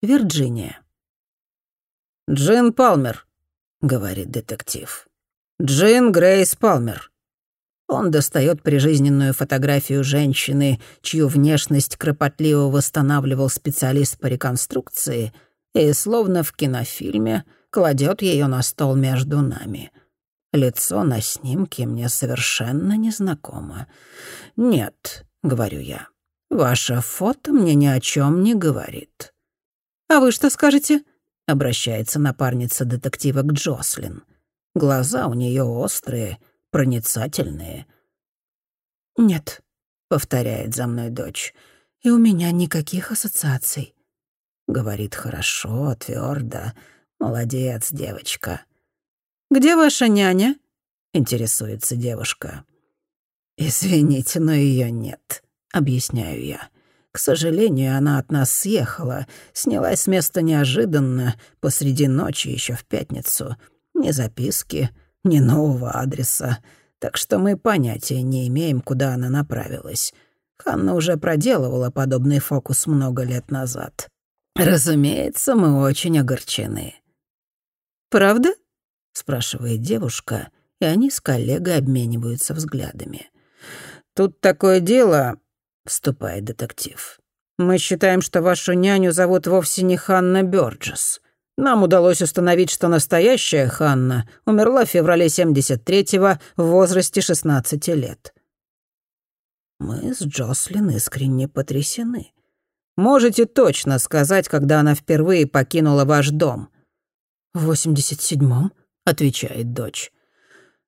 Вирджиния. «Джин Палмер», — говорит детектив. «Джин Грейс Палмер». Он достает прижизненную фотографию женщины, чью внешность кропотливо восстанавливал специалист по реконструкции, и, словно в кинофильме, кладет ее на стол между нами. Лицо на снимке мне совершенно незнакомо. «Нет», — говорю я, — «ваше фото мне ни о чем не говорит». «А вы что скажете?» — обращается напарница детектива к Джослин. Глаза у нее острые, проницательные. «Нет», — повторяет за мной дочь. «И у меня никаких ассоциаций». Говорит хорошо, твердо. Молодец, девочка. «Где ваша няня?» — интересуется девушка. «Извините, но ее нет», — объясняю я. К сожалению, она от нас съехала, снялась с места неожиданно, посреди ночи еще в пятницу. Ни записки, ни нового адреса. Так что мы понятия не имеем, куда она направилась. Ханна уже проделывала подобный фокус много лет назад. Разумеется, мы очень огорчены. «Правда?» — спрашивает девушка, и они с коллегой обмениваются взглядами. «Тут такое дело», — вступает детектив. «Мы считаем, что вашу няню зовут вовсе не Ханна Бёрджес. Нам удалось установить, что настоящая Ханна умерла в феврале 73-го в возрасте 16 лет. Мы с Джослин искренне потрясены. Можете точно сказать, когда она впервые покинула ваш дом? В восемьдесят седьмом, отвечает дочь.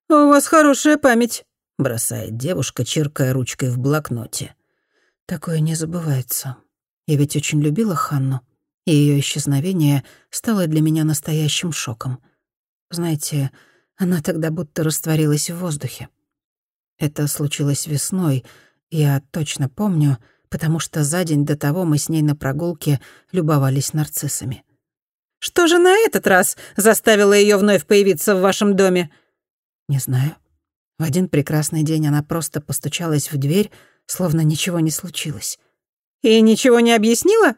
У вас хорошая память, бросает девушка, чиркая ручкой в блокноте. Такое не забывается. Я ведь очень любила Ханну и ее исчезновение стало для меня настоящим шоком. Знаете, она тогда будто растворилась в воздухе. Это случилось весной, я точно помню, потому что за день до того мы с ней на прогулке любовались нарциссами. «Что же на этот раз заставило ее вновь появиться в вашем доме?» «Не знаю. В один прекрасный день она просто постучалась в дверь, словно ничего не случилось». «И ничего не объяснила?»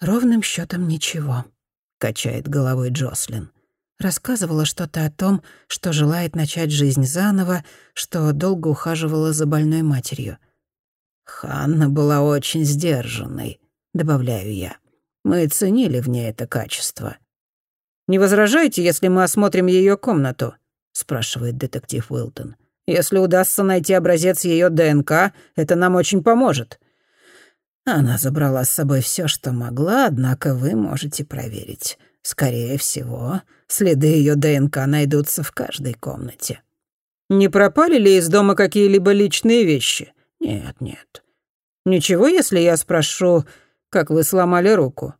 «Ровным счетом ничего», — качает головой Джослин. Рассказывала что-то о том, что желает начать жизнь заново, что долго ухаживала за больной матерью. «Ханна была очень сдержанной», — добавляю я. «Мы ценили в ней это качество». «Не возражаете, если мы осмотрим ее комнату?» — спрашивает детектив Уилтон. «Если удастся найти образец ее ДНК, это нам очень поможет». Она забрала с собой все, что могла, однако вы можете проверить. Скорее всего, следы ее ДНК найдутся в каждой комнате. Не пропали ли из дома какие-либо личные вещи? Нет, нет. Ничего, если я спрошу, как вы сломали руку?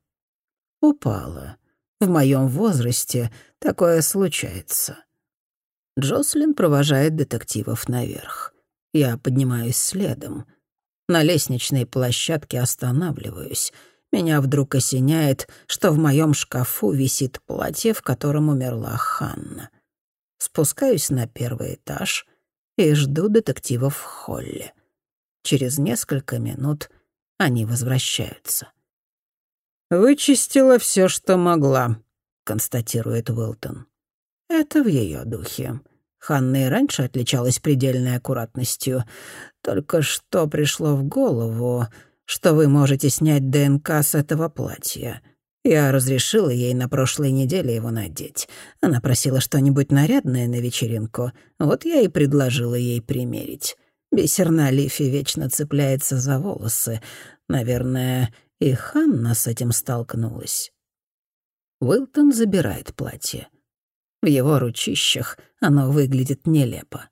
Упала. В моем возрасте такое случается. Джослин провожает детективов наверх. Я поднимаюсь следом — на лестничной площадке останавливаюсь. Меня вдруг осеняет, что в моем шкафу висит платье, в котором умерла Ханна. Спускаюсь на первый этаж и жду детективов в холле. Через несколько минут они возвращаются. «Вычистила все, что могла», — констатирует Уилтон. «Это в ее духе. Ханна и раньше отличалась предельной аккуратностью. Только что пришло в голову, что вы можете снять ДНК с этого платья. Я разрешила ей на прошлой неделе его надеть. Она просила что-нибудь нарядное на вечеринку. Вот я и предложила ей примерить. Бисерна Лифи вечно цепляется за волосы. Наверное, и Ханна с этим столкнулась. Уилтон забирает платье. В его ручищах оно выглядит нелепо.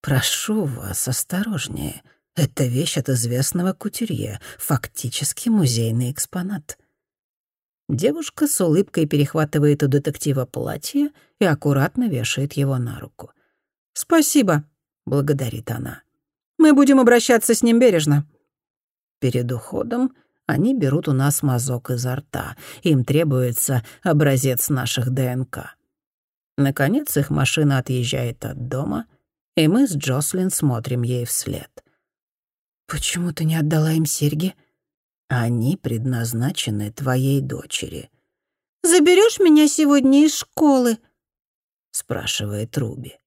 «Прошу вас, осторожнее. Это вещь от известного кутюрье, фактически музейный экспонат». Девушка с улыбкой перехватывает у детектива платье и аккуратно вешает его на руку. «Спасибо», — благодарит она. «Мы будем обращаться с ним бережно». Перед уходом они берут у нас мазок изо рта. Им требуется образец наших ДНК. Наконец их машина отъезжает от дома, и мы с Джослин смотрим ей вслед. «Почему ты не отдала им серьги?» Они предназначены твоей дочери. Заберешь меня сегодня из школы?» — спрашивает Руби.